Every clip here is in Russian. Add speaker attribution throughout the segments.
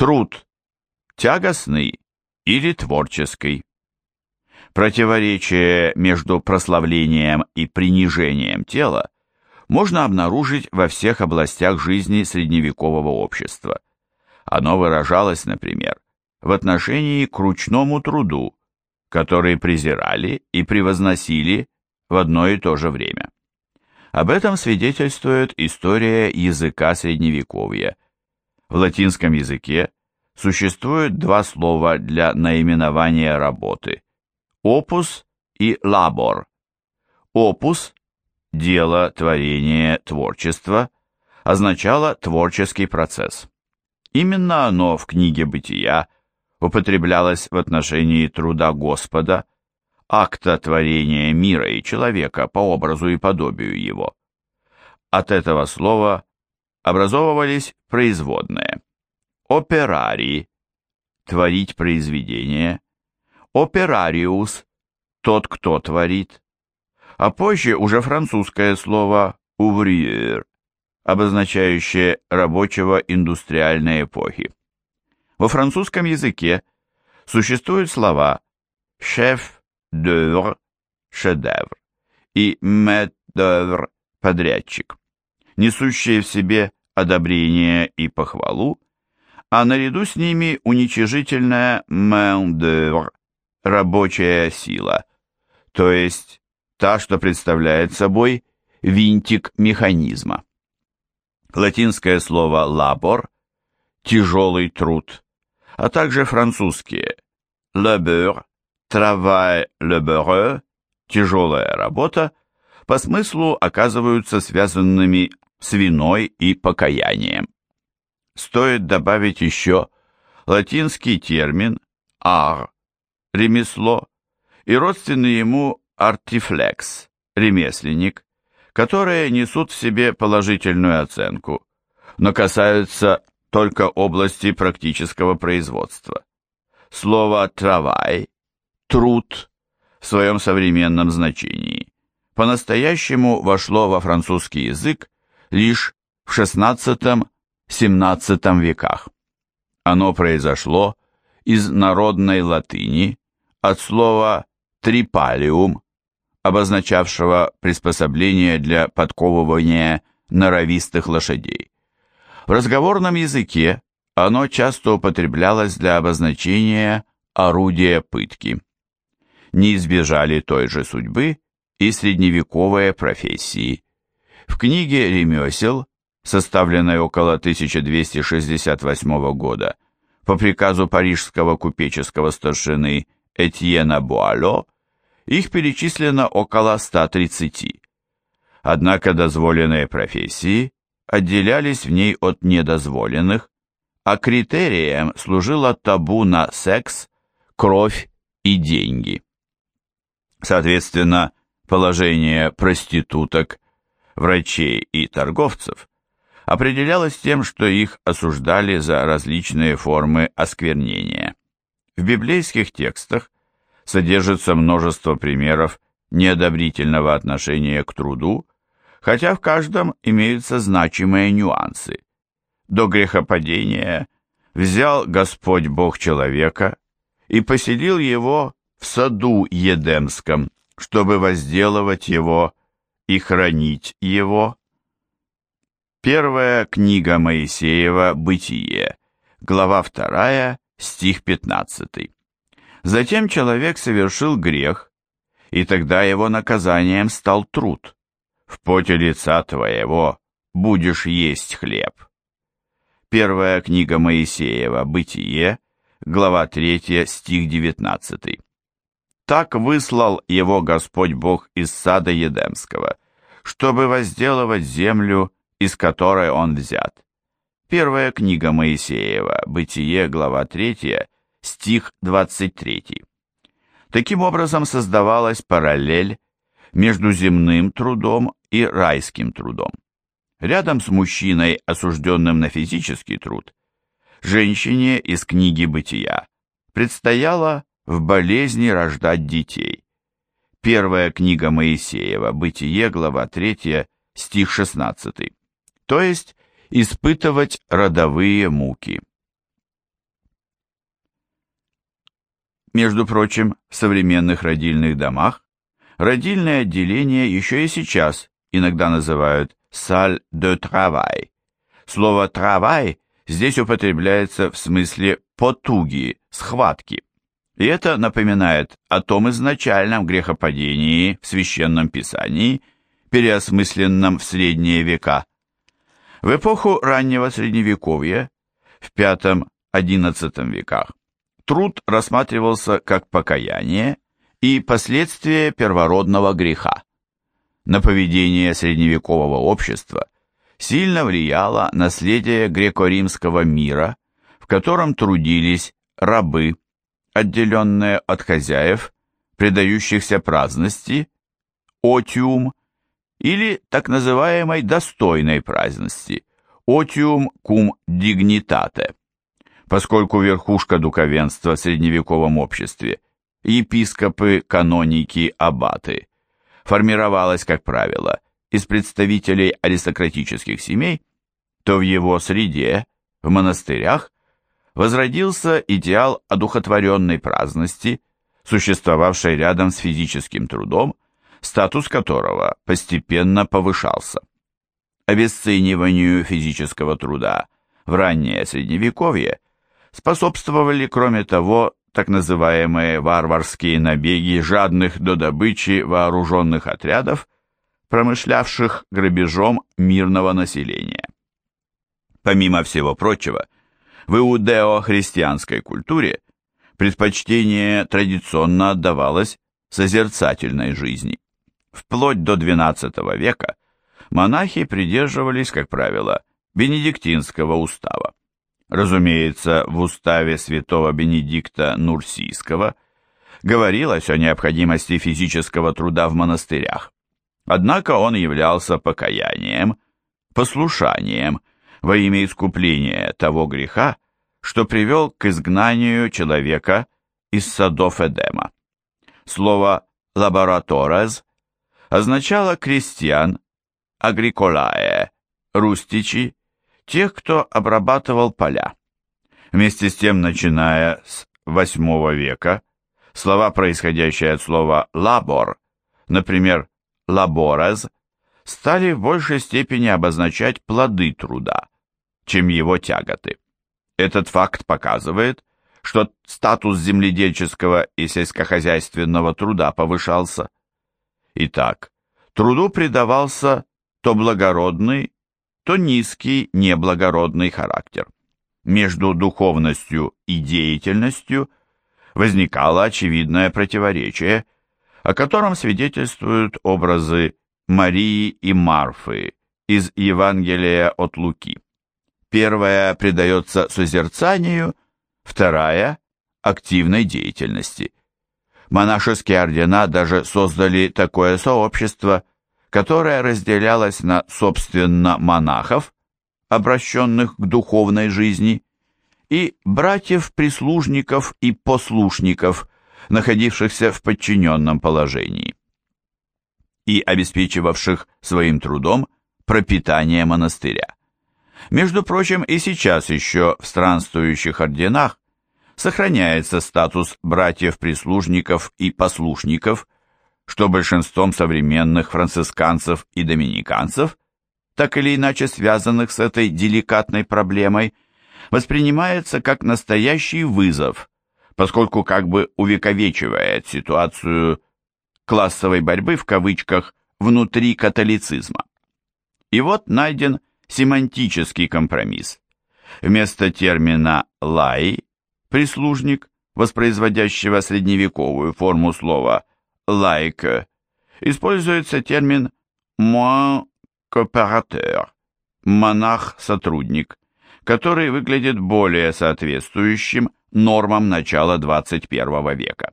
Speaker 1: Труд тягостный или творческий. Противоречие между прославлением и принижением тела можно обнаружить во всех областях жизни средневекового общества. Оно выражалось, например, в отношении к ручному труду, который презирали и превозносили в одно и то же время. Об этом свидетельствует история языка Средневековья. В латинском языке существует два слова для наименования работы – опус и лабор. Опус – дело, творение, творчество – означало творческий процесс. Именно оно в книге «Бытия» употреблялось в отношении труда Господа, акта творения мира и человека по образу и подобию его. От этого слова образовывались производные. Операри – творить произведение, операриус – тот, кто творит, а позже уже французское слово «ouvrier», обозначающее рабочего индустриальной эпохи. Во французском языке существуют слова «шеф d'œuvre» – шедевр и «maître d'œuvre» – подрядчик, несущие в себе одобрение и похвалу, а наряду с ними уничижительная main рабочая сила, то есть та, что представляет собой винтик механизма. Латинское слово «labor» – тяжелый труд, а также французские «labeur», «travail laboureux», «тяжелая работа» по смыслу оказываются связанными с виной и покаянием. Стоит добавить еще латинский термин «ар» – ремесло, и родственный ему «артифлекс» – ремесленник, которые несут в себе положительную оценку, но касаются только области практического производства. Слово «travail» – «труд» в своем современном значении по-настоящему вошло во французский язык лишь в XVI-XVII веках. Оно произошло из народной латыни от слова «трипалиум», обозначавшего приспособление для подковывания норовистых лошадей. В разговорном языке оно часто употреблялось для обозначения орудия пытки. Не избежали той же судьбы и средневековые профессии. В книге «Ремесел», составленной около 1268 года, по приказу парижского купеческого старшины Этьена Буало, их перечислено около 130. Однако дозволенные профессии отделялись в ней от недозволенных, а критерием служило табу на секс, кровь и деньги. Соответственно, положение проституток, врачей и торговцев определялось тем, что их осуждали за различные формы осквернения. В библейских текстах содержится множество примеров неодобрительного отношения к труду, хотя в каждом имеются значимые нюансы. До грехопадения взял Господь Бог человека и поселил его в саду Едемском, чтобы возделывать его и хранить его. Первая книга Моисеева «Бытие», глава 2, стих 15. Затем человек совершил грех, и тогда его наказанием стал труд. В поте лица твоего будешь есть хлеб. Первая книга Моисеева «Бытие», глава 3, стих 19. Так выслал его Господь Бог из сада Едемского, чтобы возделывать землю, из которой он взят. Первая книга Моисеева, Бытие, глава 3, стих 23. Таким образом создавалась параллель между земным трудом и райским трудом. Рядом с мужчиной, осужденным на физический труд, женщине из книги «Бытия» предстояло в болезни рождать детей. Первая книга Моисеева, Бытие, глава 3, стих 16. То есть испытывать родовые муки. Между прочим, в современных родильных домах родильное отделение еще и сейчас иногда называют «саль де травай. Слово травай здесь употребляется в смысле «потуги», «схватки». И это напоминает о том изначальном грехопадении в Священном Писании, переосмысленном в средние века. В эпоху раннего Средневековья, в V-XI веках, труд рассматривался как покаяние и последствие первородного греха. На поведение средневекового общества сильно влияло наследие греко-римского мира, в котором трудились рабы, отделенные от хозяев, предающихся праздности, отиум, или так называемой достойной праздности, отиум cum dignitate поскольку верхушка духовенства в средневековом обществе, епископы, каноники, аббаты, формировалась, как правило, из представителей аристократических семей, то в его среде, в монастырях, возродился идеал одухотворенной праздности, существовавшей рядом с физическим трудом, статус которого постепенно повышался. Обесцениванию физического труда в раннее Средневековье – способствовали, кроме того, так называемые варварские набеги жадных до добычи вооруженных отрядов, промышлявших грабежом мирного населения. Помимо всего прочего, в иудео-христианской культуре предпочтение традиционно отдавалось созерцательной жизни. Вплоть до XII века монахи придерживались, как правило, бенедиктинского устава. Разумеется, в уставе святого Бенедикта Нурсийского говорилось о необходимости физического труда в монастырях. Однако он являлся покаянием, послушанием во имя искупления того греха, что привел к изгнанию человека из садов Эдема. Слово «лабораторез» означало крестьян, агриколае, рустичи, тех, кто обрабатывал поля. Вместе с тем, начиная с VIII века, слова, происходящие от слова «лабор», например, «лаборез», стали в большей степени обозначать плоды труда, чем его тяготы. Этот факт показывает, что статус земледельческого и сельскохозяйственного труда повышался. Итак, труду придавался то благородный, то низкий неблагородный характер. Между духовностью и деятельностью возникало очевидное противоречие, о котором свидетельствуют образы Марии и Марфы из Евангелия от Луки. Первая предается созерцанию, вторая – активной деятельности. Монашеские ордена даже создали такое сообщество, которая разделялась на, собственно, монахов, обращенных к духовной жизни, и братьев-прислужников и послушников, находившихся в подчиненном положении, и обеспечивавших своим трудом пропитание монастыря. Между прочим, и сейчас еще в странствующих орденах сохраняется статус братьев-прислужников и послушников – что большинством современных францисканцев и доминиканцев, так или иначе связанных с этой деликатной проблемой, воспринимается как настоящий вызов, поскольку как бы увековечивает ситуацию классовой борьбы в кавычках внутри католицизма. И вот найден семантический компромисс. Вместо термина «лай» – прислужник, воспроизводящего средневековую форму слова like, используется термин «moi coopérateur» – монах-сотрудник, который выглядит более соответствующим нормам начала 21 века.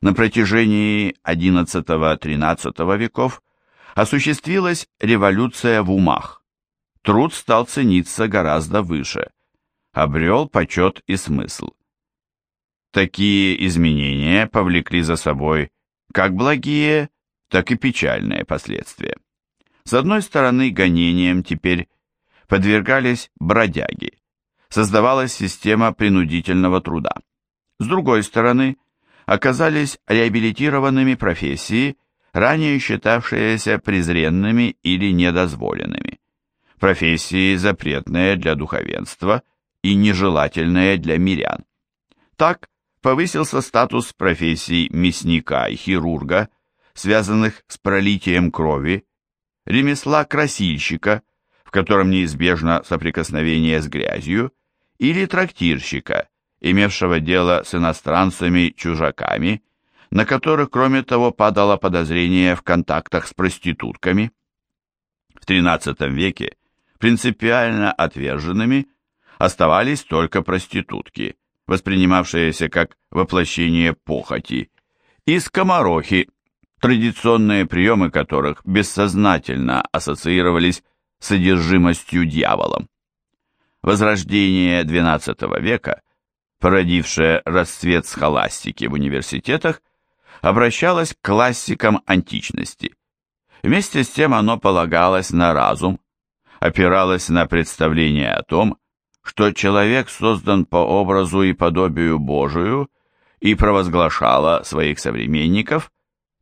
Speaker 1: На протяжении XI-XIII веков осуществилась революция в умах. Труд стал цениться гораздо выше, обрел почет и смысл. Такие изменения повлекли за собой как благие, так и печальные последствия. С одной стороны, гонениям теперь подвергались бродяги, создавалась система принудительного труда. С другой стороны, оказались реабилитированными профессии, ранее считавшиеся презренными или недозволенными. Профессии, запретные для духовенства и нежелательные для мирян. Так повысился статус профессий мясника и хирурга, связанных с пролитием крови, ремесла красильщика, в котором неизбежно соприкосновение с грязью, или трактирщика, имевшего дело с иностранцами-чужаками, на которых, кроме того, падало подозрение в контактах с проститутками. В XIII веке принципиально отверженными оставались только проститутки, воспринимавшиеся как воплощение похоти, и скоморохи, традиционные приемы которых бессознательно ассоциировались с содержимостью дьяволом. Возрождение XII века, породившее расцвет схоластики в университетах, обращалось к классикам античности. Вместе с тем оно полагалось на разум, опиралось на представление о том, что человек создан по образу и подобию Божию и провозглашало своих современников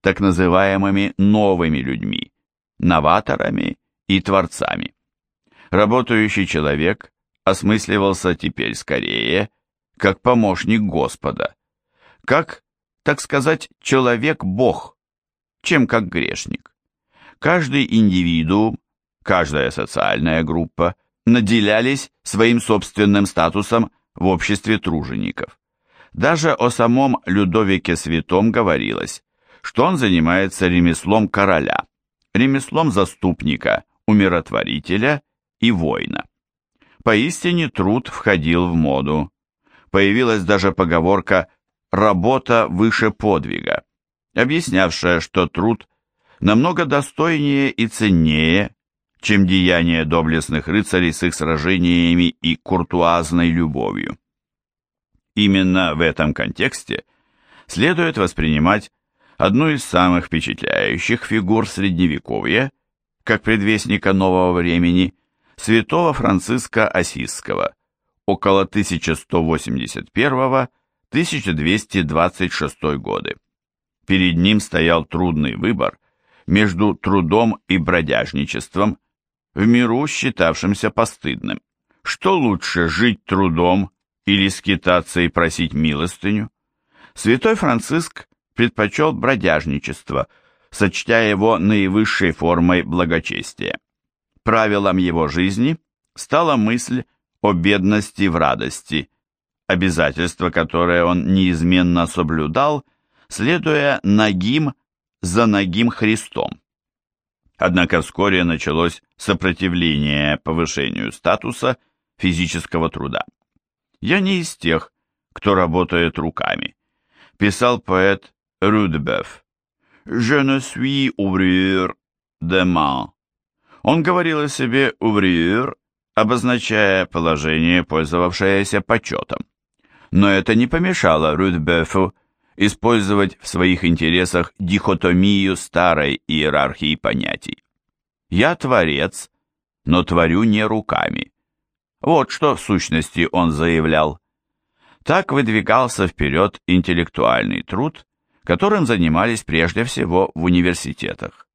Speaker 1: так называемыми новыми людьми, новаторами и творцами. Работающий человек осмысливался теперь скорее как помощник Господа, как, так сказать, человек-бог, чем как грешник. Каждый индивидуум, каждая социальная группа – наделялись своим собственным статусом в обществе тружеников. Даже о самом Людовике Святом говорилось, что он занимается ремеслом короля, ремеслом заступника, умиротворителя и воина. Поистине труд входил в моду. Появилась даже поговорка «работа выше подвига», объяснявшая, что труд намного достойнее и ценнее, чем деяния доблестных рыцарей с их сражениями и куртуазной любовью. Именно в этом контексте следует воспринимать одну из самых впечатляющих фигур Средневековья, как предвестника нового времени, святого Франциска Осисского, около 1181-1226 годы. Перед ним стоял трудный выбор между трудом и бродяжничеством, в миру считавшимся постыдным. Что лучше, жить трудом или скитаться и просить милостыню? Святой Франциск предпочел бродяжничество, сочтя его наивысшей формой благочестия. Правилом его жизни стала мысль о бедности в радости, обязательство, которое он неизменно соблюдал, следуя нагим за нагим Христом. Однако вскоре началось сопротивление повышению статуса физического труда. «Я не из тех, кто работает руками», – писал поэт Рудебеф. «Je ne suis ouvrier de main». Он говорил о себе «ouvrier», обозначая положение, пользовавшееся почетом. Но это не помешало Рудбефу использовать в своих интересах дихотомию старой иерархии понятий. «Я творец, но творю не руками». Вот что в сущности он заявлял. Так выдвигался вперед интеллектуальный труд, которым занимались прежде всего в университетах.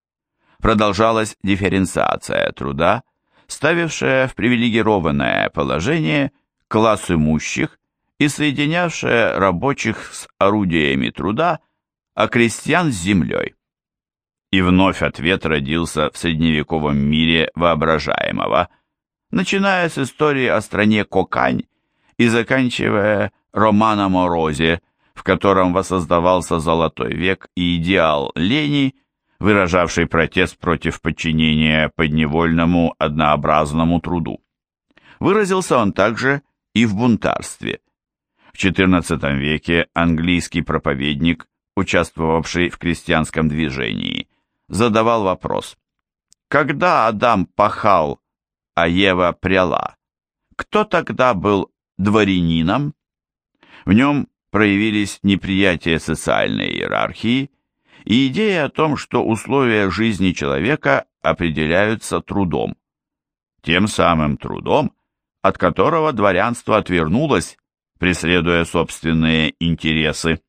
Speaker 1: Продолжалась дифференциация труда, ставившая в привилегированное положение класс имущих и соединявшая рабочих с орудиями труда, а крестьян с землей. И вновь ответ родился в средневековом мире воображаемого, начиная с истории о стране Кокань и заканчивая романом о Розе, в котором воссоздавался золотой век и идеал лени, выражавший протест против подчинения подневольному однообразному труду. Выразился он также и в бунтарстве – в XIV веке английский проповедник, участвовавший в крестьянском движении, задавал вопрос, когда Адам пахал, а Ева пряла, кто тогда был дворянином? В нем проявились неприятие социальной иерархии и идея о том, что условия жизни человека определяются трудом. Тем самым трудом, от которого дворянство отвернулось преследуя собственные интересы.